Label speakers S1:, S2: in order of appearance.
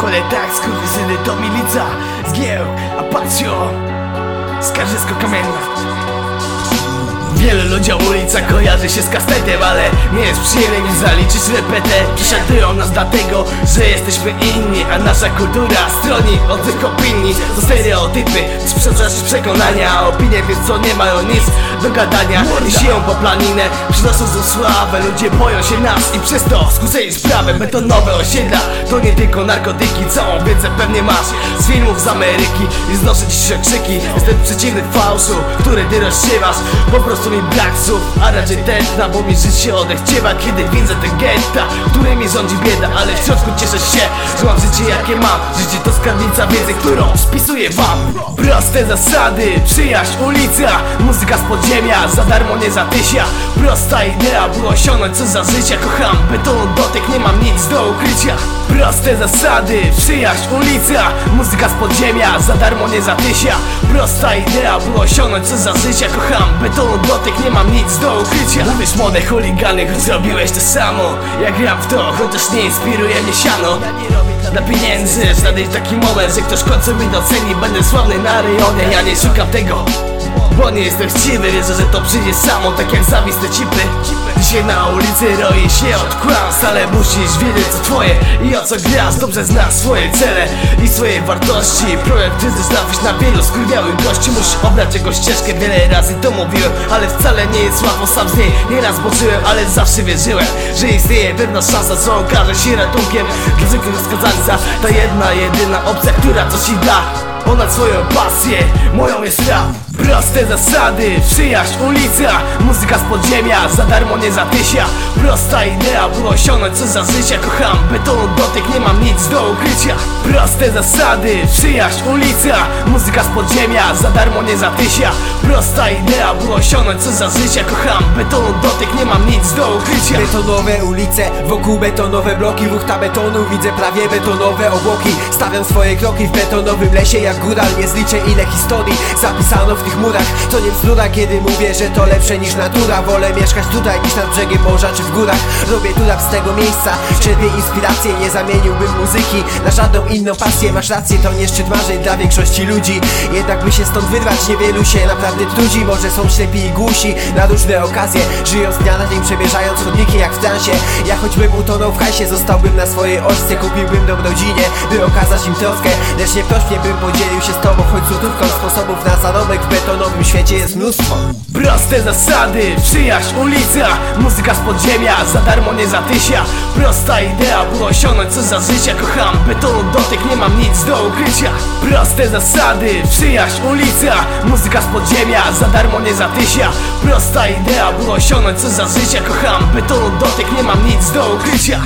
S1: Kole tak, skurwysyny to milica Zgieł, apacjo Skarżysko kamienna Wielu ludziom ulica kojarzy się z kastetem Ale nie jest przyjemnie mi zaliczyć repetę. Prześladują nas dlatego, że jesteśmy inni A nasza kultura stroni od tych opinii. To stereotypy, sprzedaż przekonania opinie więc co nie mają nic do gadania. I siją po planinę, przynoszą złą sławę. Ludzie boją się nas i przez to skróceni z prawem. Betonowe osiedla to nie tylko narkotyki. Całą wiedzę pewnie masz z filmów z Ameryki. I znoszę dziś krzyki. Jestem przeciwny fałszu, który ty rozsiewasz. Po prostu mi brak słów, a raczej tętna Bo mi życie odechciewa, kiedy widzę te getta Którymi rządzi bieda, ale w środku cieszę się Że mam życie jakie mam. Życie to skarbnica wiedzy, którą spisuję wam. Proste zasady, przyjaźń, ulica Muzyka z podziemia, za darmo nie za tysia Prosta idea, by osiągnąć co za życia Kocham betonu dotyk, nie mam nic do ukrycia Proste zasady, przyjaźń, ulica Muzyka z podziemia, za darmo nie za tysia Prosta idea, by osiągnąć co za życia Kocham betonu dotyk, nie mam nic do ukrycia. Mówisz młode chuligany, choć zrobiłeś to samo. Ja gram w to, chociaż nie inspiruje mnie siano. Dla pieniędzy, znaleźć taki moment, że ktoś w końcu mnie doceni. Będę sławny na rejonie, ja nie szukam tego bo nie jestem chciwy, wierzę, że to przyjdzie samo, tak jak zawiste cipy Na ulicy roi się od kłamstw, ale musisz wiedzieć co twoje i o co grasz Dobrze znasz swoje cele i swoje wartości. Projekt kryzys trafisz na wielu skurwiałych gości. Musisz obrać jego ścieżkę, wiele razy to mówiłem Ale wcale nie jest łatwo, sam z niej nieraz boczyłem Ale zawsze wierzyłem, że istnieje pewna szansa, co okaże się ratunkiem. Dla zwykłych skazańca, ta jedna, jedyna opcja, która coś ci da. Ponad swoją pasję, moją jest rap Proste zasady, przyjaźń, ulica Muzyka z podziemia, za darmo nie za tysia Prosta idea, by osiągnąć co za życia. Kocham betonu dotyk, nie mam nic do ukrycia. Proste zasady, przyjaźń, ulica Muzyka z podziemia, za darmo nie za tysia Prosta idea, by osiągnąć co za życia. Kocham betonu dotyk, nie mam nic do ukrycia.
S2: Betonowe ulice, wokół betonowe bloki Wuchta betonu, widzę prawie betonowe obłoki. Stawiam swoje kroki w betonowym lesie jak góral Nie zliczę ile historii zapisano w tych murach. To nie bzdura, kiedy mówię, że to lepsze niż natura. Wolę mieszkać tutaj niż nad brzegiem morza czy w górach. Robię tu rap z tego miejsca, czerpię inspirację Nie zamieniłbym muzyki na żadną inną pasję. Masz rację, to nie szczyt marzeń dla większości ludzi. Jednak by się stąd wyrwać, niewielu się naprawdę trudzi. Może są ślepi i głusi na różne okazje. Żyją z dnia na dzień, przemierzając chodniki jak w transie. Ja choćbym utonął w hajsie, zostałbym na swojej oczce Kupiłbym dom rodzinie, by okazać im troskę. Lecz nie prośnie bym podzielił się z tobą choć złotówką Sposobów na zarobek w betonowym świecie jest mnóstwo.
S1: Proste zasady, przyjaźń, ulica Muzyka z podziemia, za darmo nie za tysia Prosta idea, by osiągnąć co za życia. Kocham betonu dotyk, nie mam nic do ukrycia. Proste zasady, przyjaźń, ulica Muzyka z podziemia, za darmo nie za tysia Prosta idea, by osiągnąć co za życia. Kocham betonu dotyk, nie mam nic do ukrycia